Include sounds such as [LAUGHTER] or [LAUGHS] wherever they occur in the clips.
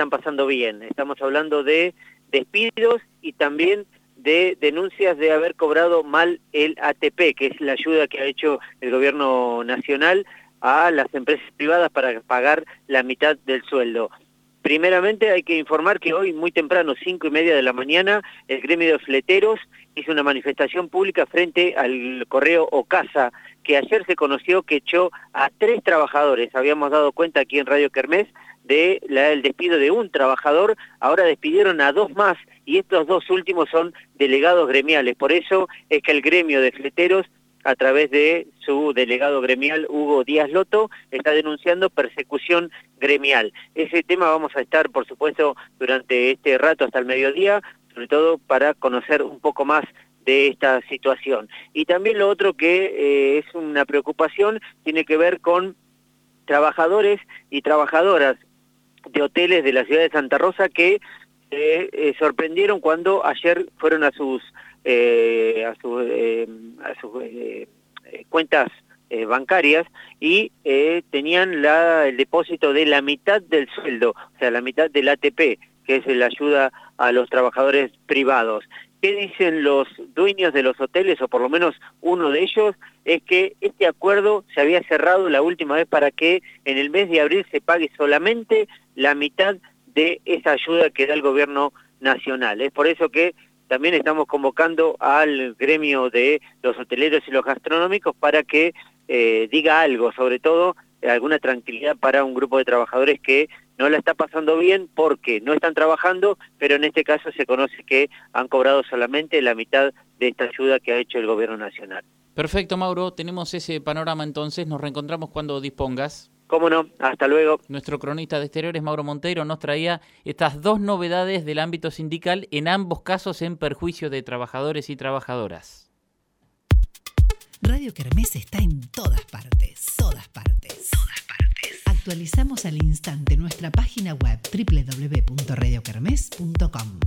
están pasando bien. Estamos hablando de despidos y también de denuncias de haber cobrado mal el ATP, que es la ayuda que ha hecho el gobierno nacional a las empresas privadas para pagar la mitad del sueldo. Primeramente hay que informar que hoy muy temprano, cinco y media de la mañana, el gremio de fleteros hizo una manifestación pública frente al correo Ocasa, que ayer se conoció que echó a tres trabajadores. Habíamos dado cuenta aquí en Radio Kermés del despido de un trabajador, ahora despidieron a dos más y estos dos últimos son delegados gremiales. Por eso es que el gremio de fleteros, a través de su delegado gremial Hugo Díaz Loto, está denunciando persecución gremial. Ese tema vamos a estar, por supuesto, durante este rato hasta el mediodía, sobre todo para conocer un poco más de esta situación. Y también lo otro que eh, es una preocupación tiene que ver con trabajadores y trabajadoras de hoteles de la ciudad de Santa Rosa que se eh, sorprendieron cuando ayer fueron a sus eh, a, eh, a sus cuentas bancarias y tenían la, el depósito de la mitad del sueldo, o sea, la mitad del ATP, que es la ayuda a los trabajadores privados. ¿Qué dicen los dueños de los hoteles, o por lo menos uno de ellos? Es que este acuerdo se había cerrado la última vez para que en el mes de abril se pague solamente la mitad de esa ayuda que da el gobierno nacional. Es por eso que también estamos convocando al gremio de los hoteleros y los gastronómicos para que eh, diga algo, sobre todo alguna tranquilidad para un grupo de trabajadores que no la está pasando bien porque no están trabajando, pero en este caso se conoce que han cobrado solamente la mitad de esta ayuda que ha hecho el gobierno nacional. Perfecto, Mauro. Tenemos ese panorama entonces. Nos reencontramos cuando dispongas. Cómo no, hasta luego. Nuestro cronista de exteriores, Mauro Monteiro, nos traía estas dos novedades del ámbito sindical, en ambos casos en perjuicio de trabajadores y trabajadoras. Radio Kermés está en todas partes, todas partes, todas partes. Actualizamos al instante nuestra página web www.radiokermés.com.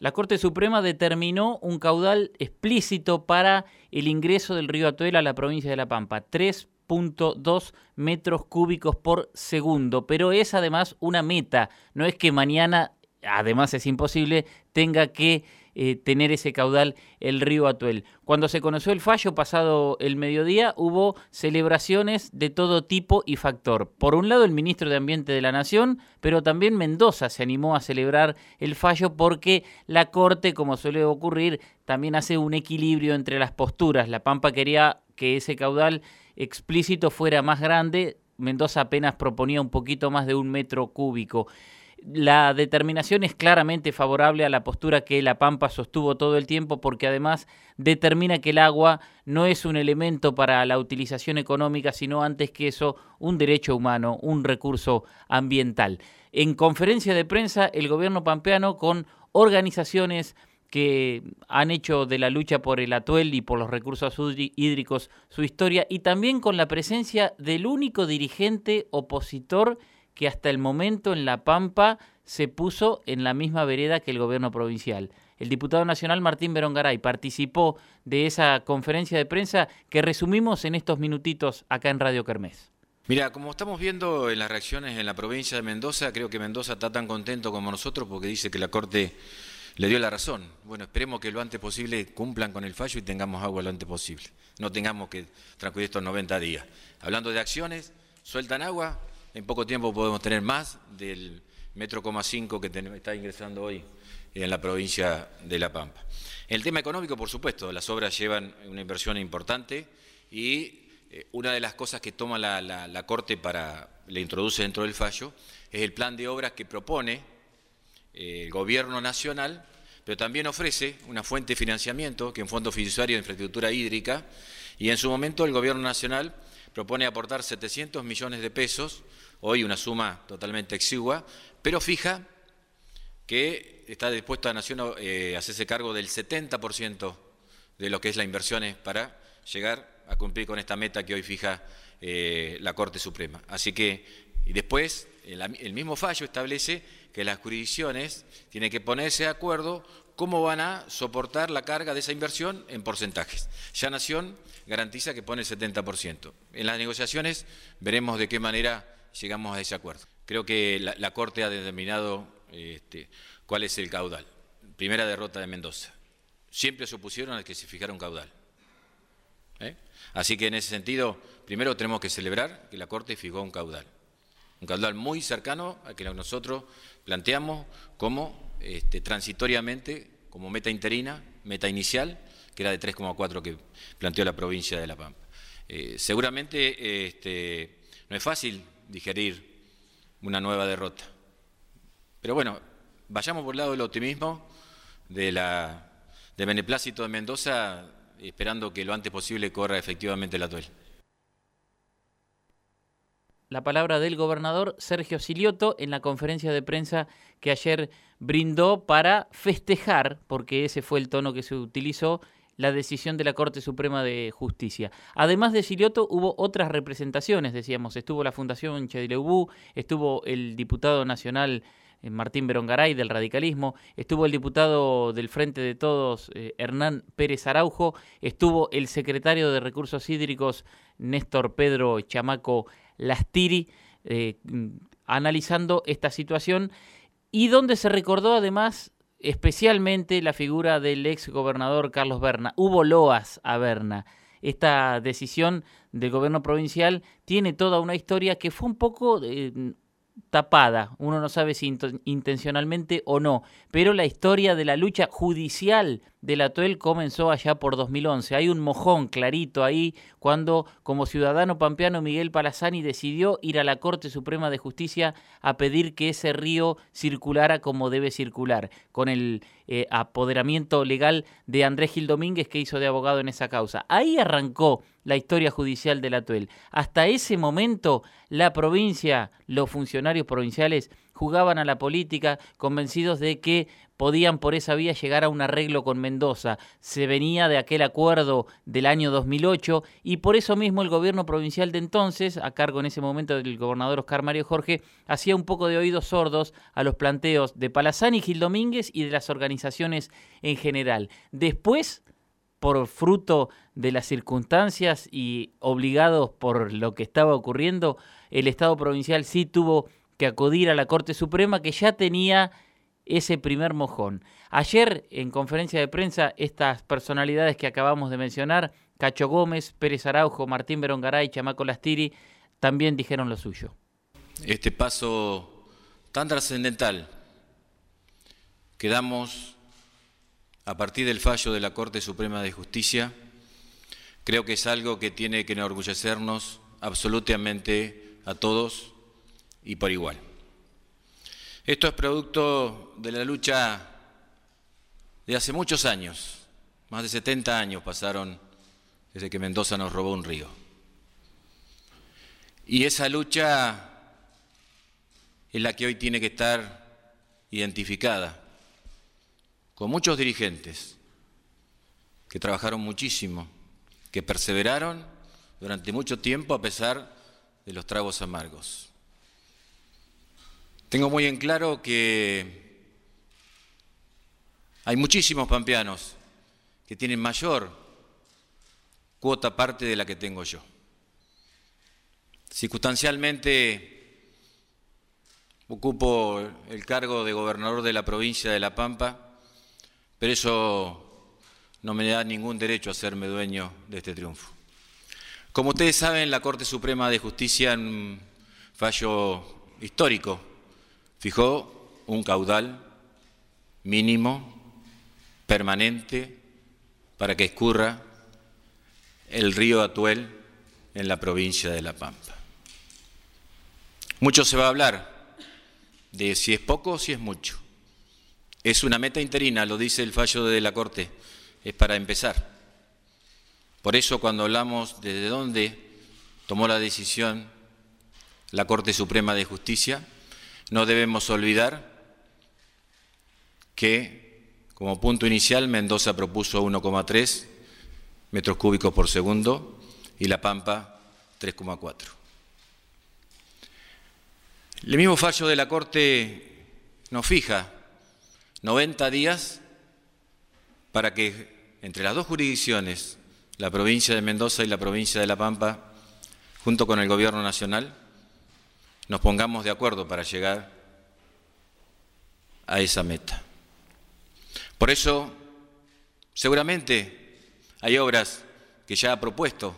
La Corte Suprema determinó un caudal explícito para el ingreso del río Atuel a la provincia de La Pampa, 3 2 metros cúbicos por segundo, pero es además una meta, no es que mañana, además es imposible, tenga que eh, tener ese caudal el río Atuel. Cuando se conoció el fallo pasado el mediodía, hubo celebraciones de todo tipo y factor. Por un lado, el ministro de Ambiente de la Nación, pero también Mendoza se animó a celebrar el fallo porque la Corte, como suele ocurrir, también hace un equilibrio entre las posturas. La Pampa quería que ese caudal explícito fuera más grande, Mendoza apenas proponía un poquito más de un metro cúbico. La determinación es claramente favorable a la postura que la Pampa sostuvo todo el tiempo porque además determina que el agua no es un elemento para la utilización económica, sino antes que eso un derecho humano, un recurso ambiental. En conferencia de prensa, el gobierno pampeano con organizaciones que han hecho de la lucha por el atuel y por los recursos hídricos su historia y también con la presencia del único dirigente opositor que hasta el momento en La Pampa se puso en la misma vereda que el gobierno provincial. El diputado nacional Martín Berongaray participó de esa conferencia de prensa que resumimos en estos minutitos acá en Radio Kermés. Mira, como estamos viendo en las reacciones en la provincia de Mendoza, creo que Mendoza está tan contento como nosotros porque dice que la Corte le dio la razón. Bueno, esperemos que lo antes posible cumplan con el fallo y tengamos agua lo antes posible. No tengamos que transcurrir estos 90 días. Hablando de acciones, sueltan agua, en poco tiempo podemos tener más del metro coma cinco que está ingresando hoy en la provincia de La Pampa. El tema económico, por supuesto, las obras llevan una inversión importante y eh, una de las cosas que toma la, la Corte para, le introduce dentro del fallo, es el plan de obras que propone el gobierno nacional, pero también ofrece una fuente de financiamiento, que es un fondo fiduciario de infraestructura hídrica, y en su momento el gobierno nacional propone aportar 700 millones de pesos, hoy una suma totalmente exigua, pero fija que está dispuesta a Nación eh, a hacerse cargo del 70% de lo que es la inversión para llegar a cumplir con esta meta que hoy fija eh, la Corte Suprema. Así que, y después, el mismo fallo establece que las jurisdicciones tienen que ponerse de acuerdo cómo van a soportar la carga de esa inversión en porcentajes. Ya Nación garantiza que pone el 70%. En las negociaciones veremos de qué manera llegamos a ese acuerdo. creo que la, Corte ha determinado este, cuál es el caudal. Primera derrota de Mendoza. Siempre se opusieron a que se fijara un caudal. ¿eh? Así que en ese sentido, primero tenemos que celebrar que la Corte fijó un caudal. Un caudal muy cercano al que nosotros planteamos como este, transitoriamente, como meta interina, meta inicial, que era de 3,4 que planteó la provincia de La Pampa. Eh, seguramente este, no es fácil digerir una nueva derrota. Pero bueno, vayamos por el lado del optimismo, de la, de beneplácito de Mendoza, esperando que lo antes posible corra efectivamente la tuel. La palabra del gobernador Sergio Silioto en la conferencia de prensa que ayer brindó para festejar, porque ese fue el tono que se utilizó, la decisión de la Corte Suprema de Justicia. Además de Silioto, hubo otras representaciones, decíamos. Estuvo la Fundación Chedileubú, estuvo el diputado nacional eh, Martín Berongaray del radicalismo, estuvo el diputado del Frente de Todos eh, Hernán Pérez Araujo, estuvo el secretario de Recursos Hídricos Néstor Pedro Chamaco Lastiri, eh, analizando esta situación y donde se recordó además especialmente la figura del ex gobernador Carlos Berna. Hubo loas a Berna. Esta decisión del gobierno provincial tiene toda una historia que fue un poco eh, tapada, uno no sabe si intencionalmente o no, pero la historia de la lucha judicial de la TUEL comenzó allá por 2011. Hay un mojón clarito ahí cuando como ciudadano pampeano Miguel Palazani decidió ir a la Corte Suprema de Justicia a pedir que ese río circulara como debe circular, con el eh, apoderamiento legal de Andrés Gil Domínguez que hizo de abogado en esa causa. Ahí arrancó la historia judicial de la TUEL. Hasta ese momento la provincia, los funcionarios provinciales jugaban a la política convencidos de que podían por esa vía llegar a un arreglo con Mendoza. Se venía de aquel acuerdo del año 2008 y por eso mismo el gobierno provincial de entonces, a cargo en ese momento del gobernador Oscar Mario Jorge, hacía un poco de oídos sordos a los planteos de Palazani, Gil Domínguez y de las organizaciones en general. Después por fruto de las circunstancias y obligados por lo que estaba ocurriendo, el Estado provincial sí tuvo que acudir a la Corte Suprema que ya tenía ese primer mojón. Ayer, en conferencia de prensa, estas personalidades que acabamos de mencionar, Cacho Gómez, Pérez Araujo, Martín Berongaray, Chamaco Lastiri, también dijeron lo suyo. Este paso tan trascendental que damos a partir del fallo de la Corte Suprema de Justicia, creo que es algo que tiene que enorgullecernos absolutamente a todos y por igual. Esto es producto de la lucha de hace muchos años, más de 70 años pasaron desde que Mendoza nos robó un río. Y esa lucha es la que hoy tiene que estar identificada con muchos dirigentes que trabajaron muchísimo, que perseveraron durante mucho tiempo a pesar de los tragos amargos. Tengo muy en claro que hay muchísimos pampeanos que tienen mayor cuota parte de la que tengo yo. Circunstancialmente ocupo el cargo de gobernador de la provincia de La Pampa, pero eso no me da ningún derecho a hacerme dueño de este triunfo. Como ustedes saben, la Corte Suprema de Justicia, en un fallo histórico, fijó un caudal mínimo, permanente, para que escurra el río Atuel en la provincia de La Pampa. Mucho se va a hablar de si es poco o si es mucho. Es una meta interina, lo dice el fallo de la Corte, es para empezar. Por eso cuando hablamos de dónde tomó la decisión la Corte Suprema de Justicia, no debemos olvidar que como punto inicial Mendoza propuso 1,3 metros cúbicos por segundo y La Pampa 3,4. El mismo fallo de la Corte nos fija 90 días para que entre las dos jurisdicciones, la provincia de Mendoza y la provincia de La Pampa, junto con el Gobierno Nacional, nos pongamos de acuerdo para llegar a esa meta. Por eso, seguramente hay obras que ya ha propuesto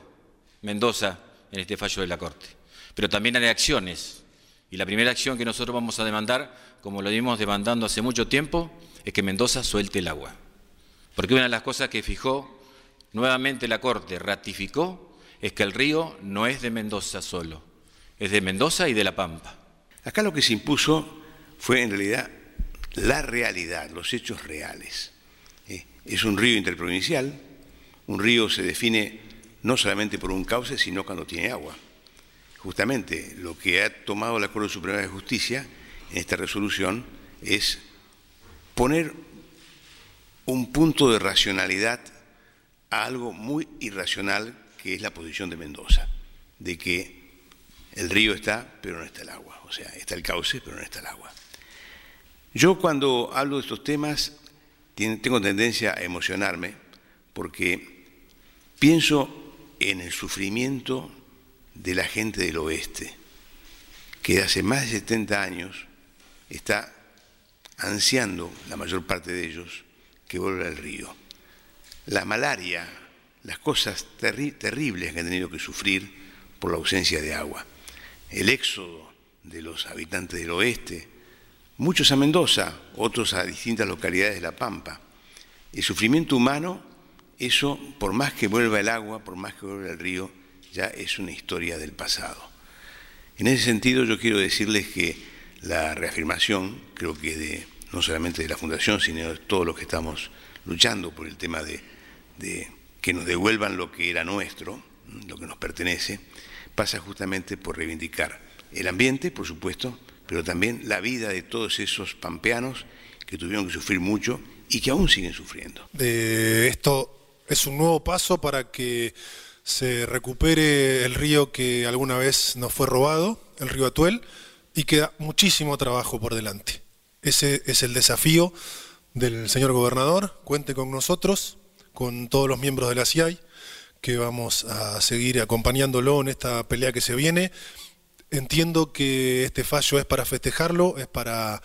Mendoza en este fallo de la Corte, pero también hay acciones. Y la primera acción que nosotros vamos a demandar, como lo dimos demandando hace mucho tiempo, es que Mendoza suelte el agua. Porque una de las cosas que fijó nuevamente la Corte, ratificó, es que el río no es de Mendoza solo, es de Mendoza y de La Pampa. Acá lo que se impuso fue en realidad la realidad, los hechos reales. ¿eh? Es un río interprovincial, un río se define no solamente por un cauce, sino cuando tiene agua. Justamente lo que ha tomado la Corte Suprema de Justicia en esta resolución es poner un punto de racionalidad a algo muy irracional que es la posición de Mendoza, de que el río está, pero no está el agua, o sea, está el cauce, pero no está el agua. Yo cuando hablo de estos temas tengo tendencia a emocionarme porque pienso en el sufrimiento de la gente del oeste, que hace más de 70 años está ansiando, la mayor parte de ellos, que vuelva al río. La malaria, las cosas terribles que han tenido que sufrir por la ausencia de agua, el éxodo de los habitantes del oeste, muchos a Mendoza, otros a distintas localidades de La Pampa. El sufrimiento humano, eso, por más que vuelva el agua, por más que vuelva el río, ya es una historia del pasado. En ese sentido, yo quiero decirles que la reafirmación, creo que de, no solamente de la Fundación, sino de todos los que estamos luchando por el tema de, de que nos devuelvan lo que era nuestro, lo que nos pertenece, pasa justamente por reivindicar el ambiente, por supuesto, pero también la vida de todos esos pampeanos que tuvieron que sufrir mucho y que aún siguen sufriendo. esto es un nuevo paso para que se recupere el río que alguna vez nos fue robado, el río Atuel, y queda muchísimo trabajo por delante. Ese es el desafío del señor gobernador. Cuente con nosotros, con todos los miembros de la CIAI, que vamos a seguir acompañándolo en esta pelea que se viene Entiendo que este fallo es para festejarlo, es para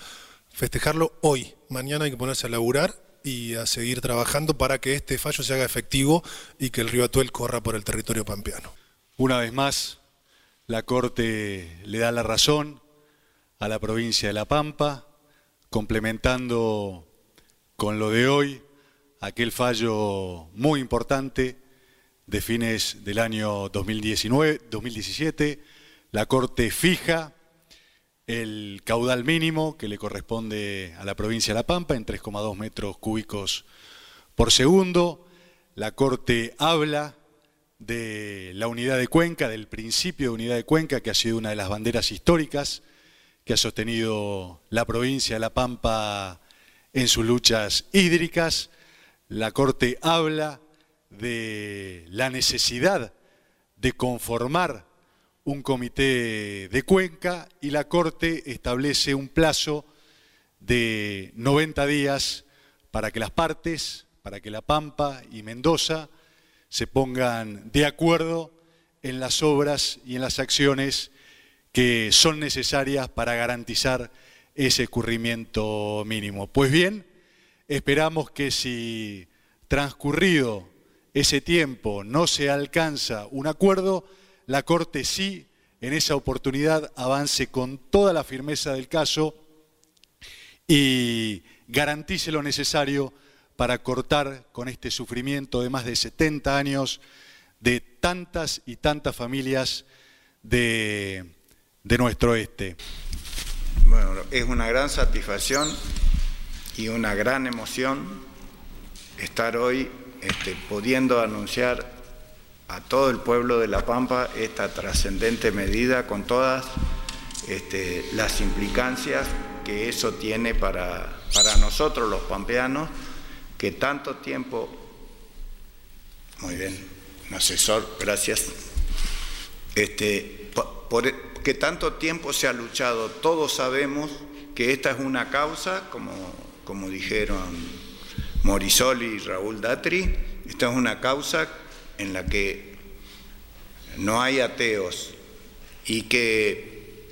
festejarlo hoy. Mañana hay que ponerse a laburar y a seguir trabajando para que este fallo se haga efectivo y que el río Atuel corra por el territorio pampeano. Una vez más, la Corte le da la razón a la provincia de La Pampa, complementando con lo de hoy aquel fallo muy importante de fines del año 2019, 2017 la Corte fija el caudal mínimo que le corresponde a la provincia de La Pampa en 3,2 metros cúbicos por segundo. La Corte habla de la unidad de cuenca, del principio de unidad de cuenca, que ha sido una de las banderas históricas que ha sostenido la provincia de La Pampa en sus luchas hídricas. La Corte habla de la necesidad de conformar un comité de cuenca y la Corte establece un plazo de 90 días para que las partes, para que La Pampa y Mendoza se pongan de acuerdo en las obras y en las acciones que son necesarias para garantizar ese escurrimiento mínimo. Pues bien, esperamos que si transcurrido ese tiempo no se alcanza un acuerdo, la Corte sí en esa oportunidad avance con toda la firmeza del caso y garantice lo necesario para cortar con este sufrimiento de más de 70 años de tantas y tantas familias de, nuestro oeste. Bueno, es una gran satisfacción y una gran emoción estar hoy este, pudiendo anunciar a todo el pueblo de La Pampa esta trascendente medida con todas este, las implicancias que eso tiene para, para nosotros los pampeanos, que tanto tiempo, muy bien, asesor, gracias, este, que tanto tiempo se ha luchado, todos sabemos que esta es una causa, como, como dijeron Morisoli y Raúl Datri, esta es una causa en la que no hay ateos y que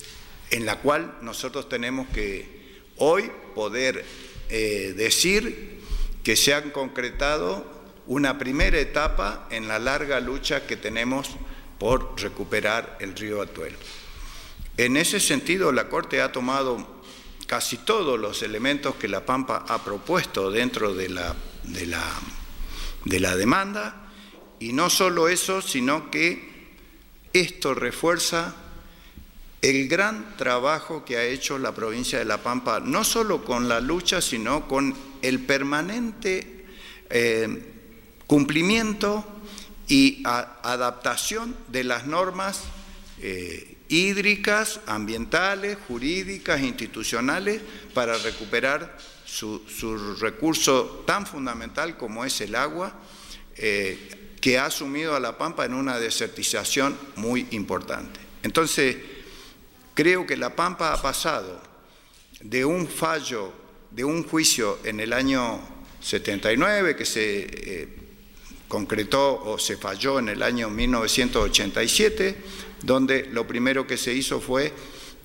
en la cual nosotros tenemos que hoy poder eh, decir que se han concretado una primera etapa en la larga lucha que tenemos por recuperar el río Atuel. En ese sentido, la Corte ha tomado casi todos los elementos que la Pampa ha propuesto dentro de la, de la, de la demanda, y no solo eso, sino que esto refuerza el gran trabajo que ha hecho la provincia de La Pampa, no solo con la lucha, sino con el permanente eh, cumplimiento y adaptación de las normas eh, hídricas, ambientales, jurídicas, institucionales, para recuperar su, recurso tan fundamental como es el agua, eh, que ha sumido a La Pampa en una desertización muy importante. Entonces, creo que La Pampa ha pasado de un fallo, de un juicio en el año 79 que se eh, concretó o se falló en el año 1987, donde lo primero que se hizo fue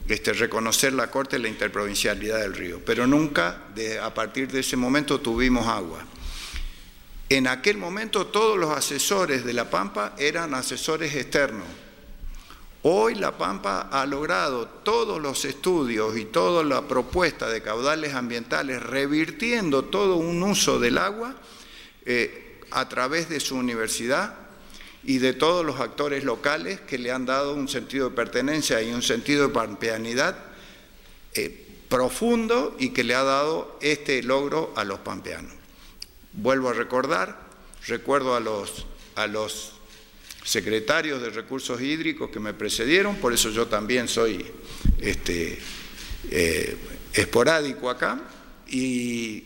este, reconocer la Corte la interprovincialidad del río, pero nunca a partir de ese momento tuvimos agua. En aquel momento todos los asesores de La Pampa eran asesores externos. Hoy La Pampa ha logrado todos los estudios y toda la propuesta de caudales ambientales, revirtiendo todo un uso del agua, eh, a través de su universidad y de todos los actores locales que le han dado un sentido de pertenencia y un sentido de pampeanidad eh, profundo y que le ha dado este logro a los pampeanos. Vuelvo a recordar, recuerdo a los, a los secretarios de recursos hídricos que me precedieron, por eso yo también soy este, eh, esporádico acá, y,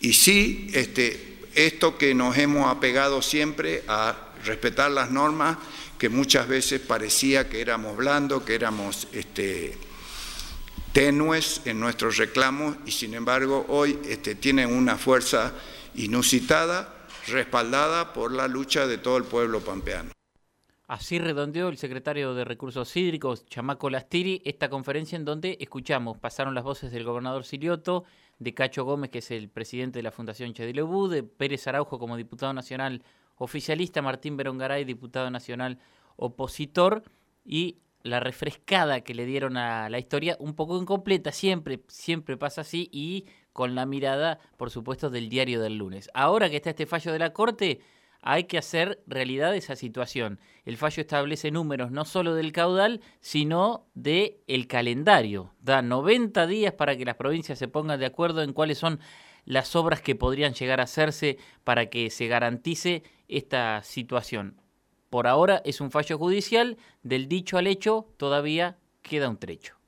y sí, este, esto que nos hemos apegado siempre a respetar las normas, que muchas veces parecía que éramos blandos, que éramos este, tenues en nuestros reclamos y sin embargo hoy este, tienen una fuerza inusitada, respaldada por la lucha de todo el pueblo pampeano. Así redondeó el secretario de Recursos Hídricos, Chamaco Lastiri, esta conferencia en donde escuchamos, pasaron las voces del gobernador Silioto, de Cacho Gómez, que es el presidente de la Fundación Chedilobú, de Pérez Araujo como diputado nacional oficialista, Martín Berongaray, diputado nacional opositor, y la refrescada que le dieron a la historia, un poco incompleta, siempre, siempre pasa así, y con la mirada, por supuesto, del diario del lunes. Ahora que está este fallo de la Corte, hay que hacer realidad esa situación. El fallo establece números no solo del caudal, sino de el calendario. Da 90 días para que las provincias se pongan de acuerdo en cuáles son las obras que podrían llegar a hacerse para que se garantice esta situación. Por ahora es un fallo judicial, del dicho al hecho todavía queda un trecho.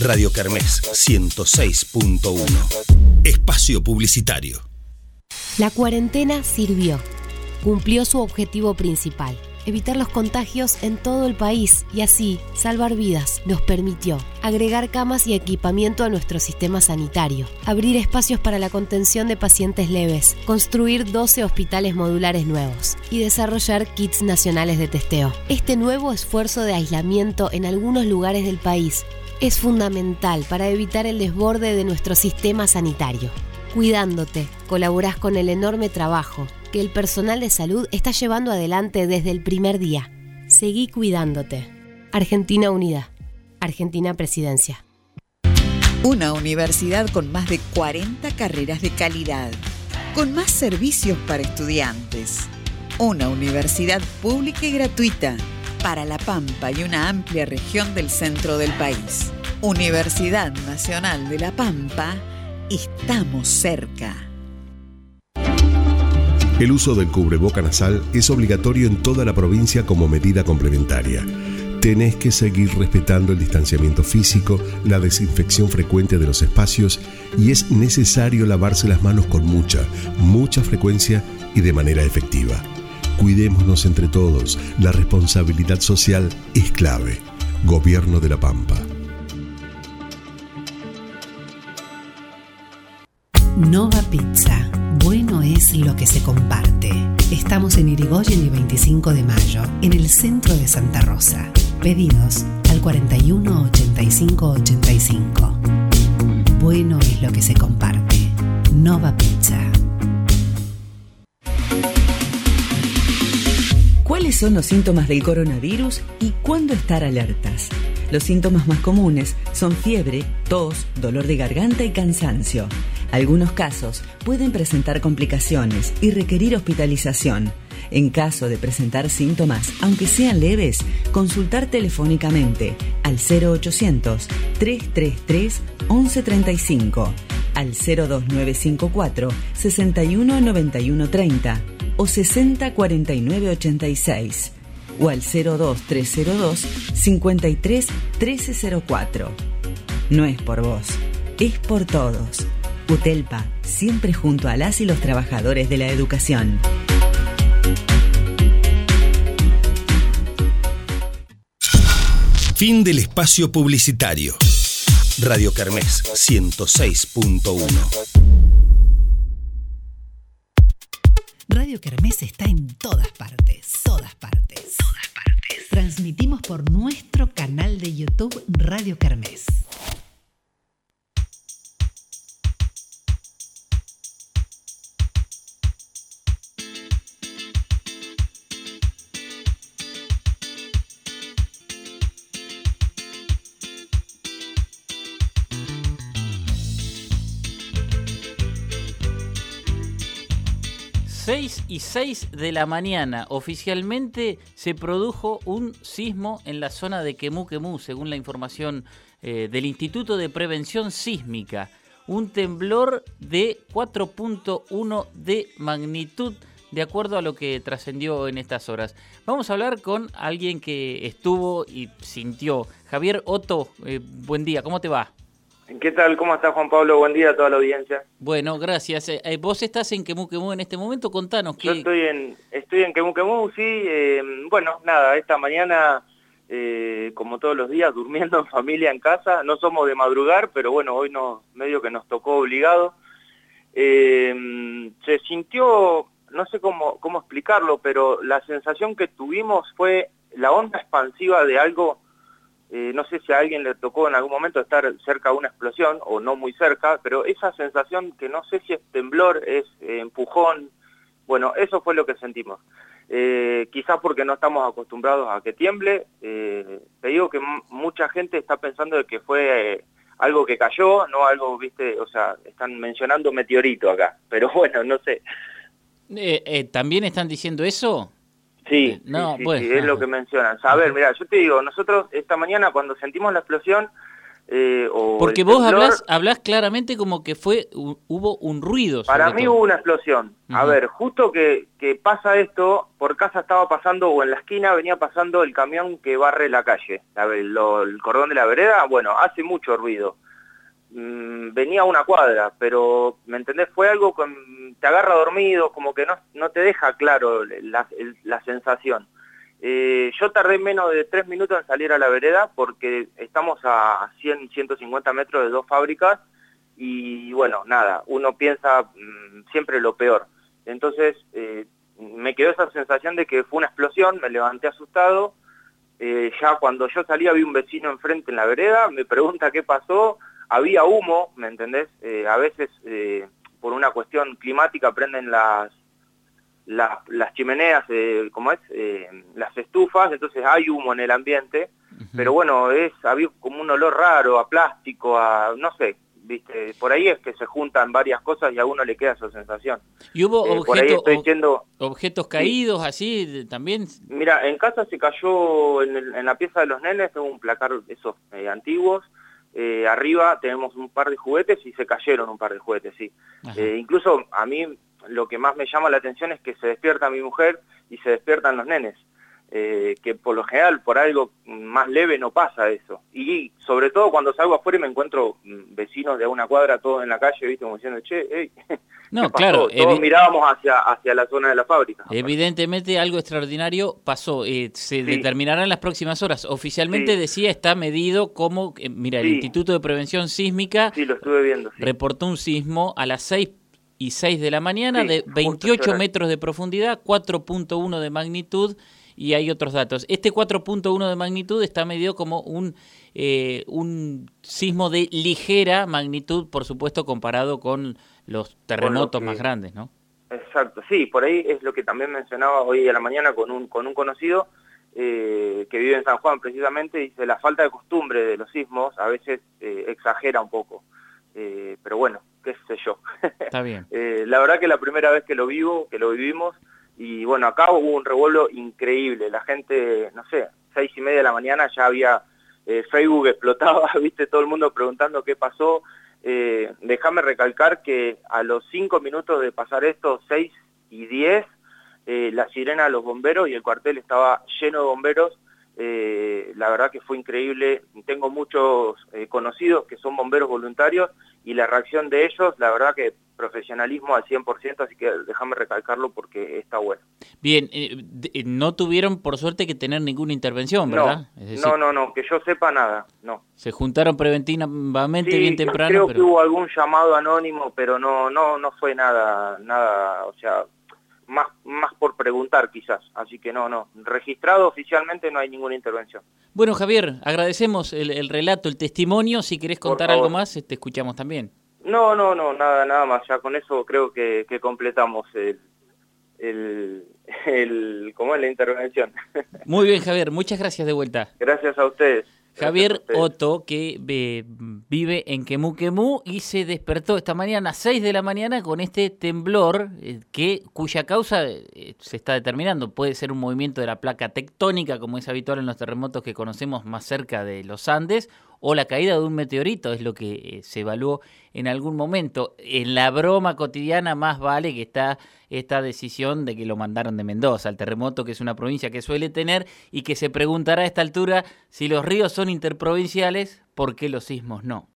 Radio Kermés 106.1. Espacio Publicitario. La cuarentena sirvió. Cumplió su objetivo principal, evitar los contagios en todo el país y así salvar vidas. Nos permitió agregar camas y equipamiento a nuestro sistema sanitario, abrir espacios para la contención de pacientes leves, construir 12 hospitales modulares nuevos y desarrollar kits nacionales de testeo. Este nuevo esfuerzo de aislamiento en algunos lugares del país es fundamental para evitar el desborde de nuestro sistema sanitario. Cuidándote, colaborás con el enorme trabajo que el personal de salud está llevando adelante desde el primer día. Seguí cuidándote. Argentina Unida. Argentina Presidencia. Una universidad con más de 40 carreras de calidad, con más servicios para estudiantes. Una universidad pública y gratuita para La Pampa y una amplia región del centro del país. Universidad Nacional de La Pampa, estamos cerca. El uso del cubreboca nasal es obligatorio en toda la provincia como medida complementaria. Tenés que seguir respetando el distanciamiento físico, la desinfección frecuente de los espacios y es necesario lavarse las manos con mucha, mucha frecuencia y de manera efectiva. Cuidémonos entre todos, la responsabilidad social es clave. Gobierno de la Pampa. Nova Pizza. Bueno es lo que se comparte. Estamos en Irigoyen y 25 de mayo, en el centro de Santa Rosa. Pedidos al 41 85 85. Bueno es lo que se comparte. Nova Pizza. ¿Cuáles son los síntomas del coronavirus y cuándo estar alertas? Los síntomas más comunes son fiebre, tos, dolor de garganta y cansancio. Algunos casos pueden presentar complicaciones y requerir hospitalización. En caso de presentar síntomas, aunque sean leves, consultar telefónicamente al 0800-333-1135, al 02954 619130 o 604986 o al 02302 53 1304. No es por vos, es por todos. UTELPA, siempre junto a las y los trabajadores de la educación. Fin del espacio publicitario. Radio Kermés 106.1. Radio Kermés está en todas partes, todas partes, todas partes. Transmitimos por nuestro canal de YouTube Radio Kermés. Y 6 de la mañana, oficialmente se produjo un sismo en la zona de Quemú Quemú, según la información eh, del Instituto de Prevención Sísmica. Un temblor de 4.1 de magnitud, de acuerdo a lo que trascendió en estas horas. Vamos a hablar con alguien que estuvo y sintió. Javier Otto, eh, buen día, ¿cómo te va? ¿Qué tal? ¿Cómo estás, Juan Pablo? Buen día a toda la audiencia. Bueno, gracias. Eh, eh, ¿Vos estás en Quemú Quemú en este momento? Contanos. Yo estoy en, estoy en Quemú Quemú, sí. eh, bueno, nada, esta mañana, eh, como todos los días, [LAUGHS] durmiendo en familia en casa. No somos de madrugar, pero bueno, hoy no, medio que nos tocó obligado. Eh, se sintió, no sé cómo, cómo explicarlo, pero la sensación que tuvimos fue la onda expansiva de algo eh, no sé si a alguien le tocó en algún momento estar cerca de una explosión o no muy cerca, pero esa sensación que no sé si es temblor, es eh, empujón, bueno, eso fue lo que sentimos. Eh, quizás porque no estamos acostumbrados a que tiemble, eh, te digo que mucha gente está pensando de que fue algo que cayó, no algo, viste, o sea, están mencionando meteorito acá, pero [LAUGHS] bueno, no sé. ¿También están diciendo eso? Sí, No, sí, sí, es lo que mencionan. A ver, mira, yo te digo, nosotros esta mañana cuando sentimos la explosión, eh, o Porque vos temblor, hablás, hablás claramente como que fue hu- hubo un ruido. Para mí todo. hubo una explosión. A ver, justo que, que pasa esto, por casa estaba pasando, o en la esquina venía pasando el camión que barre la calle, la lo- el cordón de la vereda, bueno, hace mucho ruido. Mm, venía a una cuadra, pero, ¿me entendés? Fue algo que te agarra dormido, como que no, te deja claro la, sensación. Eh, yo tardé menos de tres minutos en salir a la vereda porque estamos a 100, 150 metros de dos fábricas y bueno, nada, uno piensa mm, siempre lo peor. Entonces eh, me quedó esa sensación de que fue una explosión, me levanté asustado, eh, ya cuando yo salí había un vecino enfrente en la vereda, me pregunta qué pasó, había humo, ¿me entendés? Eh, a veces eh, por una cuestión climática prenden las las, las chimeneas, eh, ¿cómo es? Eh, las estufas, entonces hay humo en el ambiente, pero bueno, es había como un olor raro a plástico, a no sé, viste, por ahí es que se juntan varias cosas y a uno le queda esa sensación. ¿Y hubo por ahí objeto- estoy ob- siendo- objetos caídos así también? Mira, en casa se cayó, en, el- en la pieza de los nenes, tengo un placar esos antiguos, eh, arriba tenemos un par de juguetes y se cayeron un par de juguetes, sí. Eh, incluso a mí lo que más me llama la atención es que se despierta mi mujer y se despiertan los nenes, eh, que por lo general por algo más leve no pasa eso. Y sobre todo cuando salgo afuera y me encuentro mm, vecinos de una cuadra todos en la calle, viste, como diciendo, che, hey, [LAUGHS] No, ¿qué pasó? claro, Todos mirábamos hacia, hacia la zona de la fábrica. Evidentemente algo extraordinario pasó. eh, se determinará en las próximas horas. Oficialmente Sí. decía está medido como, eh, mira, el Sí. Instituto de Prevención Sísmica Sí, lo estuve viendo. sí. reportó un sismo a las 6 y 6 de la mañana Sí, de justo 28 ese horario. metros de profundidad, 4.1 de magnitud y hay otros datos. Este 4.1 de magnitud está medido como un, eh, un sismo de ligera magnitud, por supuesto, comparado con los terremotos que- más grandes, ¿no? Exacto, sí, por ahí es lo que también mencionaba hoy a la mañana con un, con un conocido eh, que vive en San Juan precisamente, dice la falta de costumbre de los sismos a veces eh, exagera un poco, Eh, pero bueno, qué sé yo. Está bien. [LAUGHS] Eh, la verdad que la primera vez que lo vivo, que lo vivimos, y bueno, acá hubo un revuelo increíble, la gente, no sé, seis y media de la mañana ya había, eh, Facebook [LAUGHS] explotaba, viste, todo el mundo preguntando qué pasó, eh, déjame recalcar que a los cinco minutos de pasar esto, seis y diez, eh, la sirena de los bomberos y el cuartel estaba lleno de bomberos, eh, la verdad que fue increíble, tengo muchos eh, conocidos que son bomberos voluntarios y la reacción de ellos, la verdad que profesionalismo al 100%, así que déjame recalcarlo porque está bueno. Bien, eh, eh, no tuvieron por suerte que tener ninguna intervención, ¿verdad? No, decir, no, no, no, que yo sepa nada, no. se juntaron preventivamente Sí, bien temprano, creo pero... que hubo algún llamado anónimo, pero no, no, no fue nada, nada, o sea, más, más por preguntar quizás, así que no, no, registrado oficialmente no hay ninguna intervención. Bueno, Javier, agradecemos el, el relato, el testimonio. Si querés contar algo más, eh, te escuchamos también. No, no, no, nada, nada más, ya con eso creo que, que completamos el, el, [LAUGHS] el, ¿cómo es la intervención? [LAUGHS] Muy bien, Javier, muchas gracias de vuelta. Gracias a ustedes. Javier Otto, que eh, vive en Quemú Quemú y se despertó esta mañana a 6 de la mañana con este temblor eh, que cuya causa eh, se está determinando. Puede ser un movimiento de la placa tectónica, como es habitual en los terremotos que conocemos más cerca de los Andes, o la caída de un meteorito, es lo que eh, se evaluó en algún momento. En la broma cotidiana más vale que está esta decisión de que lo mandaron de Mendoza, el terremoto que es una provincia que suele tener y que se preguntará a esta altura si los ríos son interprovinciales, ¿por qué los sismos no?